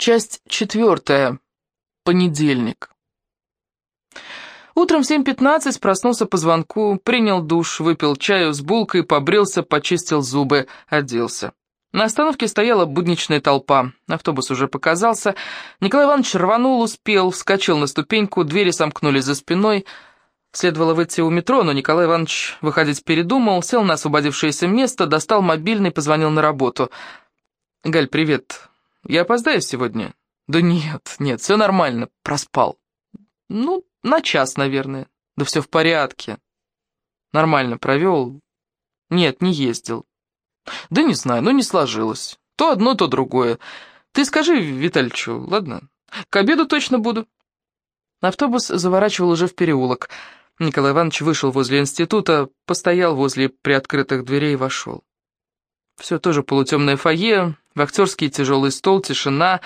Часть четвертая. Понедельник. Утром в 7.15 проснулся по звонку, принял душ, выпил чаю с булкой, побрился, почистил зубы, оделся. На остановке стояла будничная толпа. Автобус уже показался. Николай Иванович рванул, успел, вскочил на ступеньку, двери сомкнулись за спиной. Следовало выйти у метро, но Николай Иванович выходить передумал, сел на освободившееся место, достал мобильный, позвонил на работу. «Галь, привет. Я опоздаю сегодня?» «Да нет, нет, все нормально, проспал». «Ну, на час, наверное. Да все в порядке. Нормально провел. Нет, не ездил. Да не знаю, ну не сложилось. То одно, то другое. Ты скажи Витальчу, ладно? К обеду точно буду. Автобус заворачивал уже в переулок. Николай Иванович вышел возле института, постоял возле приоткрытых дверей и вошел. Все тоже полутемное фойе, вахтерский тяжелый стол, тишина.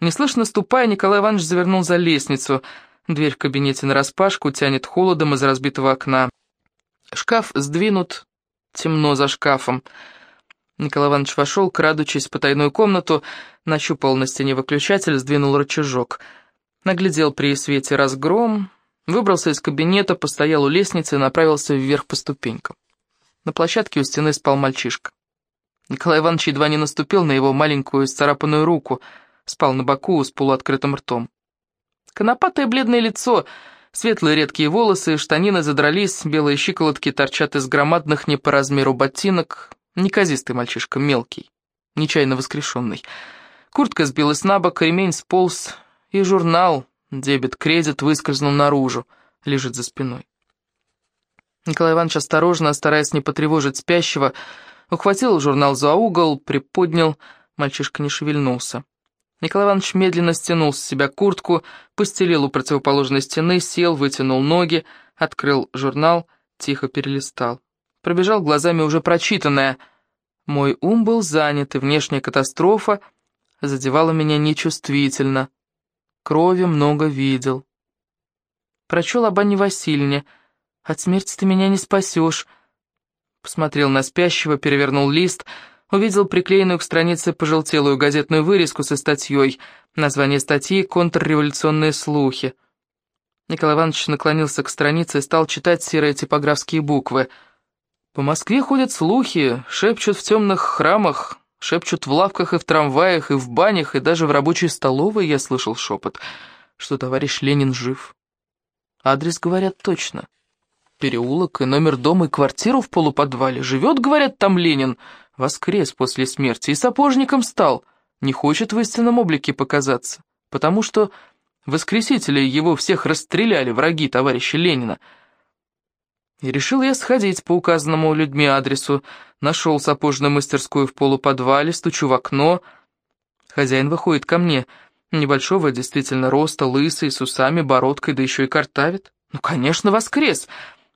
Неслышно ступая, Николай Иванович завернул за лестницу. Дверь в кабинете нараспашку тянет холодом из разбитого окна. Шкаф сдвинут, темно за шкафом. Николай Иванович вошел, крадучись в потайную комнату, нащупал на стене выключатель, сдвинул рычажок. Наглядел при свете разгром, выбрался из кабинета, постоял у лестницы и направился вверх по ступенькам. На площадке у стены спал мальчишка. Николай Иванович едва не наступил на его маленькую исцарапанную руку, спал на боку с полуоткрытым ртом. Конопатое бледное лицо, светлые редкие волосы, штанины задрались, белые щиколотки торчат из громадных не по размеру ботинок. Неказистый мальчишка, мелкий, нечаянно воскрешенный. Куртка сбилась на бок, ремень сполз, и журнал, дебет-кредит, выскользнул наружу, лежит за спиной. Николай Иванович осторожно, стараясь не потревожить спящего, ухватил журнал за угол, приподнял, мальчишка не шевельнулся. Николай Иванович медленно стянул с себя куртку, постелил у противоположной стены, сел, вытянул ноги, открыл журнал, тихо перелистал. Пробежал глазами уже прочитанное. Мой ум был занят, и внешняя катастрофа задевала меня нечувствительно. Крови много видел. Прочел об Анне Васильевне. От смерти ты меня не спасешь. Посмотрел на спящего, перевернул лист — увидел приклеенную к странице пожелтелую газетную вырезку со статьей. Название статьи «Контрреволюционные слухи». Николай Иванович наклонился к странице и стал читать серые типографские буквы. «По Москве ходят слухи, шепчут в темных храмах, шепчут в лавках и в трамваях, и в банях, и даже в рабочей столовой я слышал шепот, что товарищ Ленин жив. Адрес говорят точно. Переулок и номер дома и квартиру в полуподвале. Живет, говорят, там Ленин». Воскрес после смерти и сапожником стал, не хочет в истинном облике показаться, потому что воскресители его всех расстреляли, враги товарища Ленина. И решил я сходить по указанному людьми адресу, нашел сапожную мастерскую в полуподвале, стучу в окно. Хозяин выходит ко мне, небольшого действительно роста, лысый, с усами, бородкой, да еще и картавит. Ну, конечно, воскрес.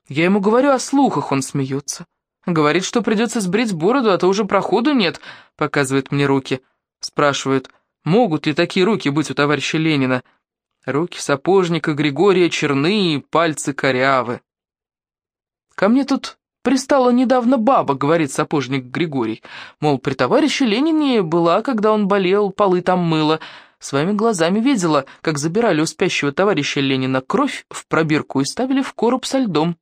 Я ему говорю о слухах, он смеется. Говорит, что придется сбрить бороду, а то уже проходу нет, показывает мне руки. Спрашивает, могут ли такие руки быть у товарища Ленина? Руки сапожника Григория черные, пальцы корявы. Ко мне тут пристала недавно баба, говорит сапожник Григорий. Мол, при товарище Ленине была, когда он болел, полы там мыла. Своими глазами видела, как забирали у спящего товарища Ленина кровь в пробирку и ставили в короб со льдом.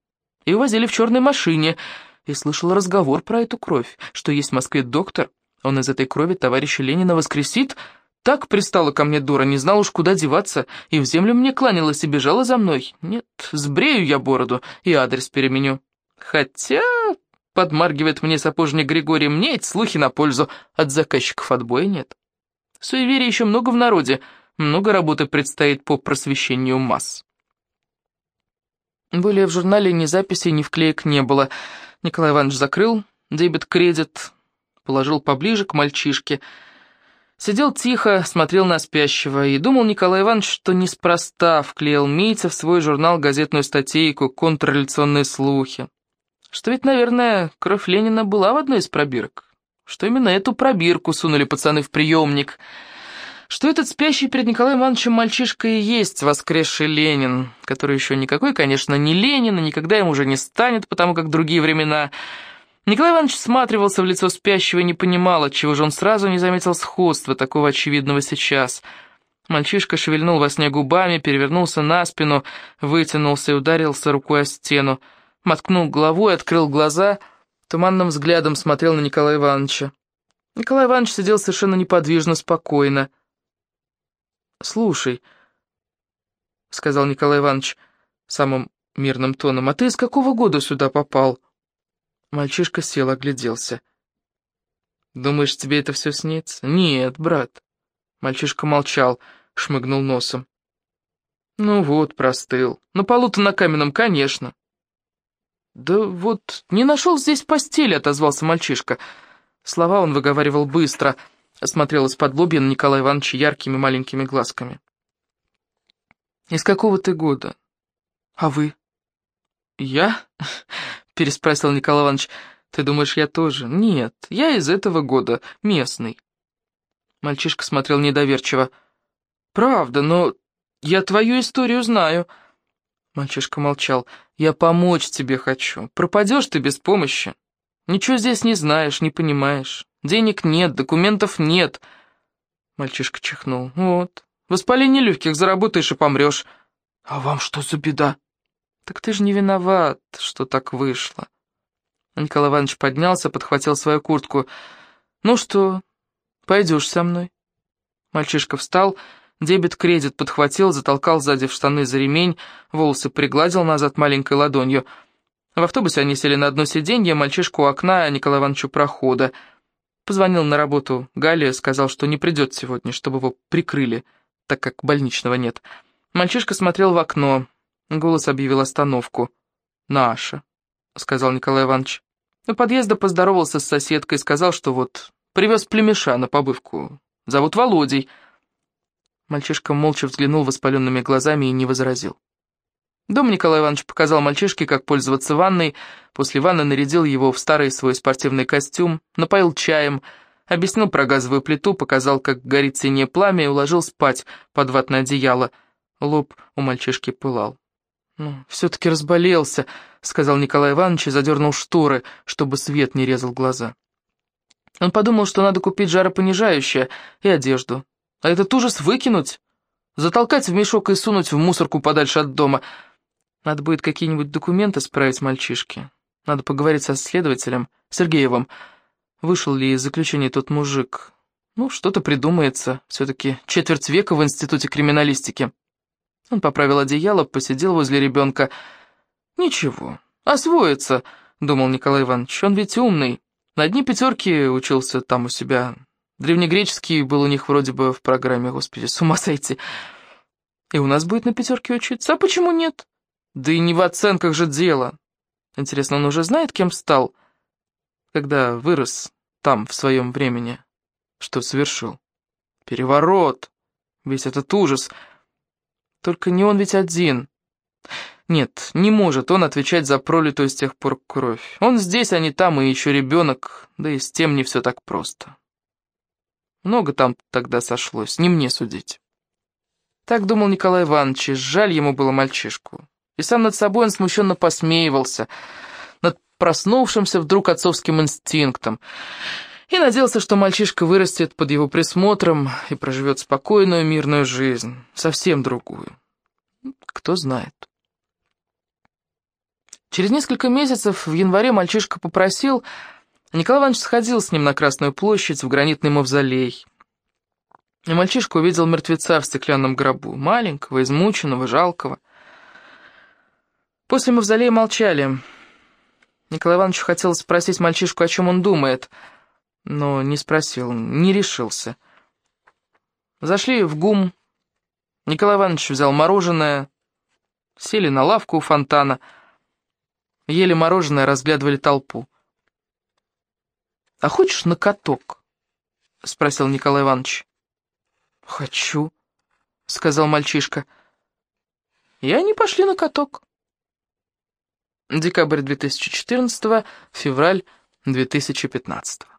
И увозили в черной машине — и слышал разговор про эту кровь, что есть в Москве доктор, он из этой крови товарища Ленина воскресит. Так пристала ко мне дура, не знал уж, куда деваться, и в землю мне кланялась и бежала за мной. Нет, сбрею я бороду и адрес переменю. Хотя, подмаргивает мне сапожник Григорий, мне эти слухи на пользу, от заказчиков отбоя нет. Суеверий еще много в народе, много работы предстоит по просвещению масс. Более в журнале ни записей, ни вклеек не было — Николай Иванович закрыл дебет-кредит, положил поближе к мальчишке. Сидел тихо, смотрел на спящего, и думал Николай Иванович, что неспроста вклеил Митя в свой журнал газетную статейку «Контрреволюционные слухи». Что ведь, наверное, кровь Ленина была в одной из пробирок. Что именно эту пробирку сунули пацаны в приемник — что этот спящий перед Николаем Ивановичем мальчишка и есть воскресший Ленин, который еще никакой, конечно, не Ленин, и никогда им уже не станет, потому как другие времена. Николай Иванович всматривался в лицо спящего и не понимал, отчего же он сразу не заметил сходства, такого очевидного сейчас. Мальчишка шевельнул во сне губами, перевернулся на спину, вытянулся и ударился рукой о стену. Моткнул головой, открыл глаза, туманным взглядом смотрел на Николая Ивановича. Николай Иванович сидел совершенно неподвижно, спокойно. «Слушай», — сказал Николай Иванович самым мирным тоном, — «а ты из какого года сюда попал?» Мальчишка сел, огляделся. «Думаешь, тебе это все снится?» «Нет, брат». Мальчишка молчал, шмыгнул носом. «Ну вот, простыл. На полу-то на каменном, конечно». «Да вот, не нашел здесь постели», — отозвался мальчишка. Слова он выговаривал быстро, смотрел из-под лобья на Николая Ивановича яркими маленькими глазками. «Из какого ты года?» «А вы?» «Я?» переспросил Николай Иванович. «Ты думаешь, я тоже?» «Нет, я из этого года, местный». Мальчишка смотрел недоверчиво. «Правда, но я твою историю знаю». Мальчишка молчал. «Я помочь тебе хочу. Пропадешь ты без помощи. Ничего здесь не знаешь, не понимаешь. Денег нет, документов нет». Мальчишка чихнул. «Вот, воспаление легких заработаешь и помрешь. А вам что за беда?» «Так ты же не виноват, что так вышло». Николай Иванович поднялся, подхватил свою куртку. «Ну что, пойдешь со мной?» Мальчишка встал, дебет-кредит подхватил, затолкал сзади в штаны за ремень, волосы пригладил назад маленькой ладонью. В автобусе они сели на одно сиденье, мальчишку у окна, а Николай Иванович у прохода. Позвонил на работу Гале, сказал, что не придет сегодня, чтобы его прикрыли, так как больничного нет. Мальчишка смотрел в окно, Голос объявил остановку. «Наша», — сказал Николай Иванович. У подъезда поздоровался с соседкой, сказал, что вот привез племеша на побывку. Зовут Володей. Мальчишка молча взглянул воспаленными глазами и не возразил. Дом Николай Иванович показал мальчишке, как пользоваться ванной, после ванны нарядил его в старый свой спортивный костюм, напоил чаем, объяснил про газовую плиту, показал, как горит синее пламя и уложил спать под ватное одеяло. Лоб у мальчишки пылал. «Ну, все-таки разболелся», — сказал Николай Иванович и задернул шторы, чтобы свет не резал глаза. Он подумал, что надо купить жаропонижающее и одежду. А этот ужас выкинуть, затолкать в мешок и сунуть в мусорку подальше от дома. Надо будет какие-нибудь документы справить мальчишке. Надо поговорить со следователем, Сергеевым. Вышел ли из заключения тот мужик? Ну, что-то придумается. Все-таки четверть века в институте криминалистики. Он поправил одеяло, посидел возле ребенка. «Ничего, освоится», — думал Николай Иванович. «Он ведь умный. На одни пятерки учился там у себя. Древнегреческий был у них вроде бы в программе, господи, с ума сойти. И у нас будет на пятерке учиться. А почему нет? Да и не в оценках же дело. Интересно, он уже знает, кем стал, когда вырос там в своем времени? Что совершил? Переворот. Весь этот ужас — только не он ведь один. Нет, не может он отвечать за пролитую с тех пор кровь. Он здесь, а не там, и еще ребенок, да и с тем не все так просто. Много там тогда сошлось, не мне судить. Так думал Николай Иванович, жаль ему было мальчишку. И сам над собой он смущенно посмеивался, над проснувшимся вдруг отцовским инстинктом и надеялся, что мальчишка вырастет под его присмотром и проживет спокойную мирную жизнь, совсем другую. Кто знает. Через несколько месяцев в январе мальчишка попросил, Николай Иванович сходил с ним на Красную площадь в гранитный мавзолей. И мальчишка увидел мертвеца в стеклянном гробу, маленького, измученного, жалкого. После мавзолея молчали. Николай Иванович хотел спросить мальчишку, о чем он думает — но не спросил, не решился. Зашли в ГУМ. Николай Иванович взял мороженое, сели на лавку у фонтана, ели мороженое, разглядывали толпу. «А хочешь на каток?» — спросил Николай Иванович. «Хочу», — сказал мальчишка. И они пошли на каток. Декабрь 2014, февраль 2015.